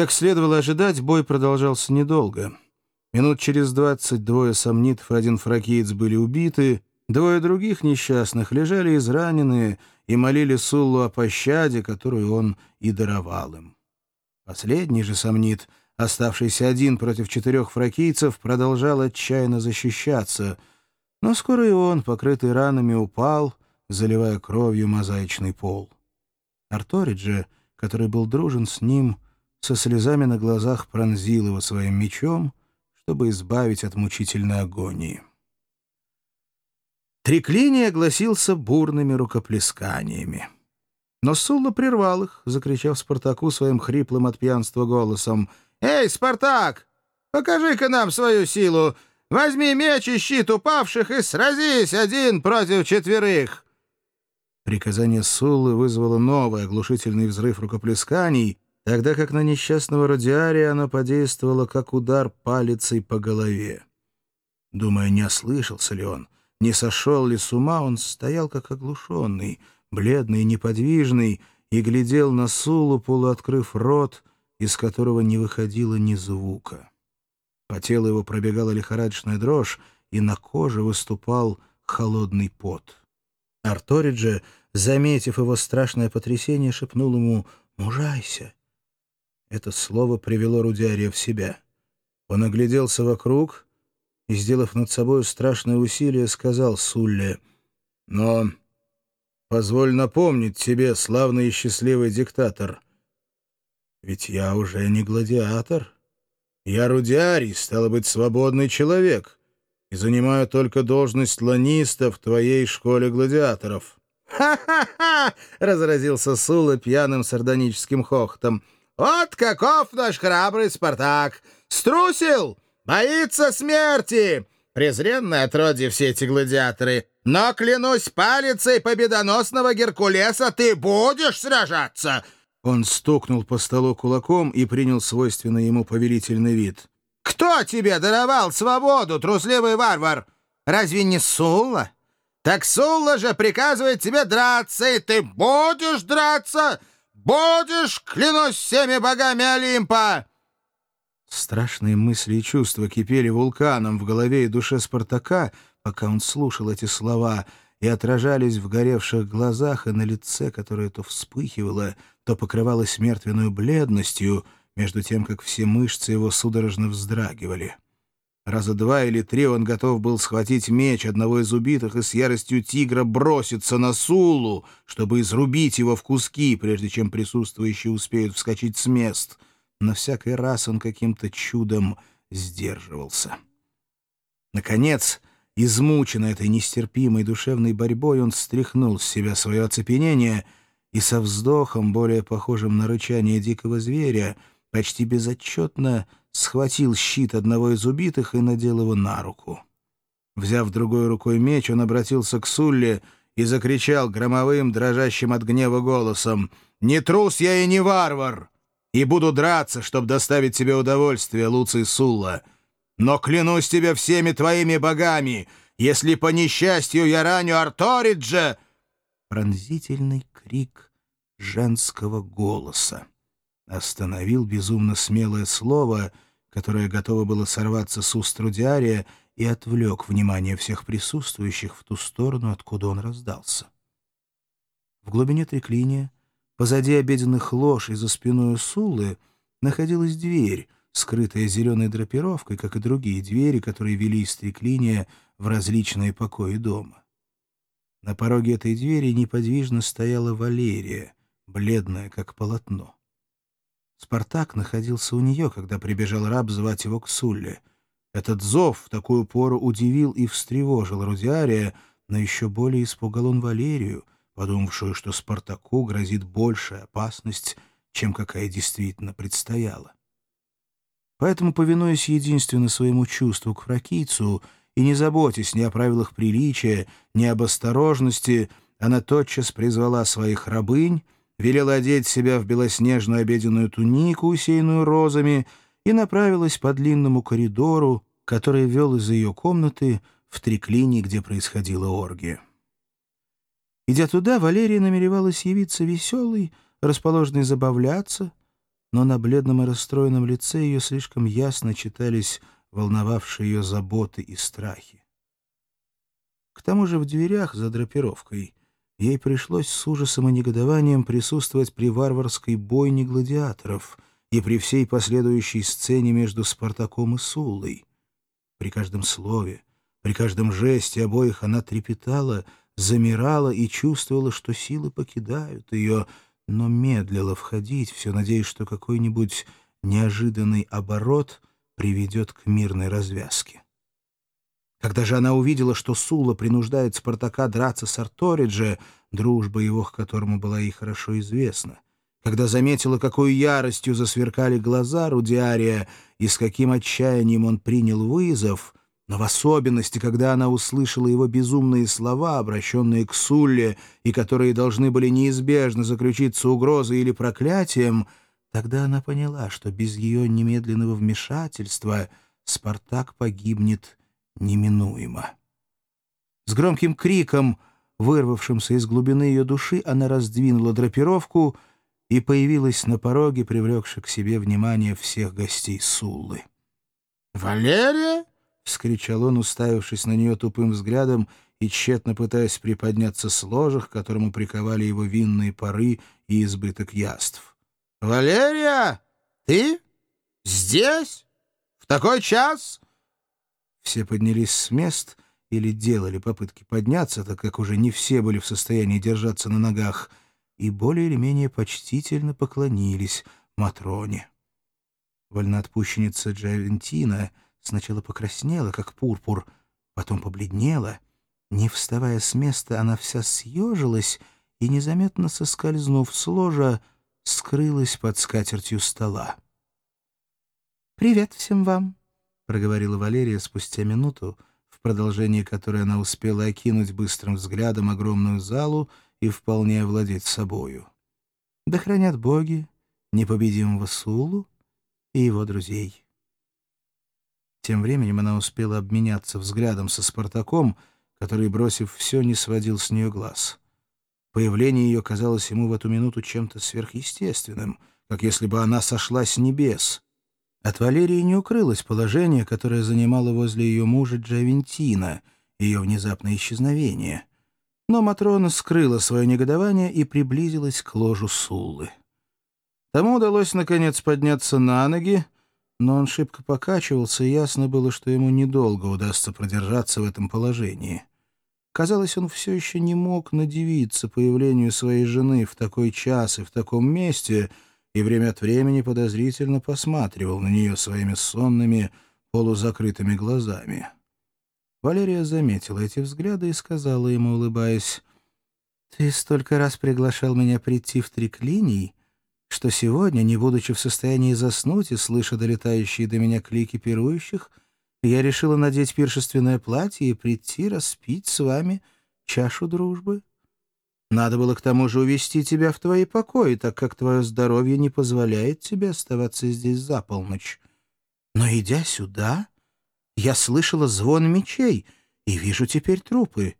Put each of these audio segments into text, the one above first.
Как следовало ожидать, бой продолжался недолго. Минут через двадцать двое сомнитов и один фракиец были убиты, двое других несчастных лежали израненные и молили Суллу о пощаде, которую он и даровал им. Последний же сомнит, оставшийся один против четырех фракийцев, продолжал отчаянно защищаться, но скоро и он, покрытый ранами, упал, заливая кровью мозаичный пол. Арториджи, который был дружен с ним, со слезами на глазах пронзил его своим мечом, чтобы избавить от мучительной агонии. Триклиний огласился бурными рукоплесканиями. Но Сулла прервал их, закричав Спартаку своим хриплым от пьянства голосом. «Эй, Спартак, покажи-ка нам свою силу! Возьми меч и щит упавших и сразись один против четверых!» Приказание Суллы вызвало новый оглушительный взрыв рукоплесканий, тогда как на несчастного Родиария оно подействовало, как удар палицей по голове. Думая, не ослышался ли он, не сошел ли с ума, он стоял как оглушенный, бледный неподвижный, и глядел на Сулу, полуоткрыв рот, из которого не выходило ни звука. По телу его пробегала лихорадочная дрожь, и на коже выступал холодный пот. Арториджи, заметив его страшное потрясение, шепнул ему «Мужайся!» Это слово привело Рудиария в себя. Он огляделся вокруг и, сделав над собой страшное усилие, сказал Сулле, «Но позволь напомнить тебе, славный и счастливый диктатор, ведь я уже не гладиатор. Я Рудиарий, стало быть, свободный человек» и занимаю только должность ланиста в твоей школе гладиаторов». «Ха-ха-ха!» — разразился Сула пьяным сардоническим хохотом. «Вот каков наш храбрый Спартак! Струсил! Боится смерти! Презренные отродье все эти гладиаторы! Но, клянусь палицей победоносного Геркулеса, ты будешь сражаться!» Он стукнул по столу кулаком и принял свойственный ему повелительный вид. Кто тебе даровал свободу, трусливый варвар? Разве не Сулла? Так Сулла же приказывает тебе драться, и ты будешь драться! Будешь, клянусь всеми богами Олимпа!» Страшные мысли и чувства кипели вулканом в голове и душе Спартака, пока он слушал эти слова, и отражались в горевших глазах и на лице, которое то вспыхивало, то покрывалось мертвенную бледностью — между тем, как все мышцы его судорожно вздрагивали. Раза два или три он готов был схватить меч одного из убитых и с яростью тигра броситься на Сулу, чтобы изрубить его в куски, прежде чем присутствующие успеют вскочить с мест. Но всякий раз он каким-то чудом сдерживался. Наконец, измученный этой нестерпимой душевной борьбой, он стряхнул с себя свое оцепенение и со вздохом, более похожим на рычание дикого зверя, почти безотчетно схватил щит одного из убитых и надел его на руку. Взяв другой рукой меч, он обратился к Сулле и закричал громовым, дрожащим от гнева голосом «Не трус я и не варвар! И буду драться, чтобы доставить тебе удовольствие, Луций Сулла! Но клянусь тебе всеми твоими богами, если по несчастью я раню Арториджа!» Пронзительный крик женского голоса остановил безумно смелое слово, которое готово было сорваться с уст Рудиария, и отвлек внимание всех присутствующих в ту сторону, откуда он раздался. В глубине треклиния, позади обеденных лож и за спиной Сулы, находилась дверь, скрытая зеленой драпировкой, как и другие двери, которые вели из треклиния в различные покои дома. На пороге этой двери неподвижно стояла Валерия, бледная, как полотно. Спартак находился у нее, когда прибежал раб звать его к Сулле. Этот зов в такую пору удивил и встревожил Рудиария, но еще более испугал он Валерию, подумавшую, что Спартаку грозит большая опасность, чем какая действительно предстояла. Поэтому, повинуясь единственно своему чувству к фракийцу и не заботясь ни о правилах приличия, ни об осторожности, она тотчас призвала своих рабынь, велела одеть себя в белоснежную обеденную тунику, усеянную розами, и направилась по длинному коридору, который вел из ее комнаты в триклине, где происходила оргия. Идя туда, Валерия намеревалась явиться веселой, расположенной забавляться, но на бледном и расстроенном лице ее слишком ясно читались волновавшие ее заботы и страхи. К тому же в дверях за драпировкой ей пришлось с ужасом и негодованием присутствовать при варварской бойне гладиаторов и при всей последующей сцене между Спартаком и Сулой. При каждом слове, при каждом жесте обоих она трепетала, замирала и чувствовала, что силы покидают ее, но медлила входить, все надеясь, что какой-нибудь неожиданный оборот приведет к мирной развязке. Когда же она увидела, что Сула принуждает Спартака драться с Арториджи, дружба его к которому была ей хорошо известна, когда заметила, какой яростью засверкали глаза Рудиария и с каким отчаянием он принял вызов, но в особенности, когда она услышала его безумные слова, обращенные к Сулле, и которые должны были неизбежно заключиться угрозой или проклятием, тогда она поняла, что без ее немедленного вмешательства Спартак погибнет неминуемо. С громким криком, вырвавшимся из глубины ее души, она раздвинула драпировку и появилась на пороге, привлекши к себе внимание всех гостей Суллы. «Валерия?» — вскричал он, уставившись на нее тупым взглядом и тщетно пытаясь приподняться с ложах, к которому приковали его винные пары и избыток яств. «Валерия, ты здесь? В такой час?» Все поднялись с мест или делали попытки подняться, так как уже не все были в состоянии держаться на ногах, и более или менее почтительно поклонились Матроне. Вольноотпущенница Джавентина сначала покраснела, как пурпур, потом побледнела. Не вставая с места, она вся съежилась и, незаметно соскользнув с ложа, скрылась под скатертью стола. «Привет всем вам!» Проговорила Валерия спустя минуту, в продолжении которой она успела окинуть быстрым взглядом огромную залу и вполне овладеть собою. Да хранят боги непобедимого Сулу и его друзей. Тем временем она успела обменяться взглядом со Спартаком, который, бросив все, не сводил с нее глаз. Появление ее казалось ему в эту минуту чем-то сверхъестественным, как если бы она сошла с небес — от Валерии не укрылось положение, которое занимало возле ее мужа Джавентина, ее внезапное исчезновение. Но Матрона скрыла свое негодование и приблизилась к ложу Суллы. Тому удалось, наконец, подняться на ноги, но он шибко покачивался, и ясно было, что ему недолго удастся продержаться в этом положении. Казалось, он все еще не мог надевиться появлению своей жены в такой час и в таком месте — и время от времени подозрительно посматривал на нее своими сонными, полузакрытыми глазами. Валерия заметила эти взгляды и сказала ему, улыбаясь, «Ты столько раз приглашал меня прийти в триклиний, что сегодня, не будучи в состоянии заснуть и слыша долетающие до меня клики пирующих, я решила надеть пиршественное платье и прийти распить с вами чашу дружбы». Надо было к тому же увести тебя в твои покои, так как твое здоровье не позволяет тебе оставаться здесь за полночь. Но, идя сюда, я слышала звон мечей и вижу теперь трупы.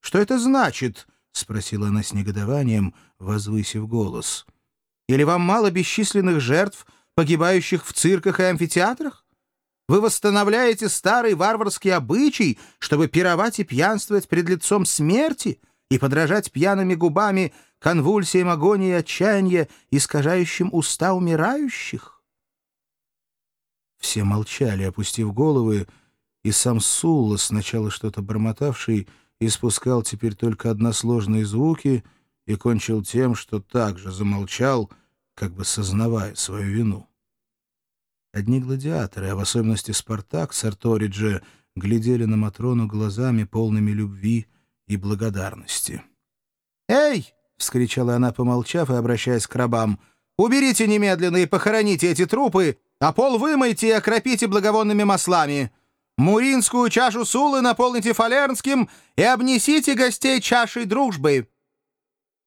Что это значит? — спросила она с негодованием, возвысив голос. Или вам мало бесчисленных жертв, погибающих в цирках и амфитеатрах? Вы восстановляете старый варварский обычай, чтобы пировать и пьянствовать пред лицом смерти — и подражать пьяными губами конвульсиям агонии и отчаяния, искажающим уста умирающих? Все молчали, опустив головы, и сам Сулла, сначала что-то бормотавший, испускал теперь только односложные звуки и кончил тем, что также замолчал, как бы сознавая свою вину. Одни гладиаторы, а в особенности Спартак с Арториджи, глядели на Матрону глазами, полными любви и благодарности. «Эй!» — вскричала она, помолчав и обращаясь к рабам. «Уберите немедленно и похороните эти трупы, а пол вымойте и окропите благовонными маслами. Муринскую чашу Сулы наполните фалернским и обнесите гостей чашей дружбы».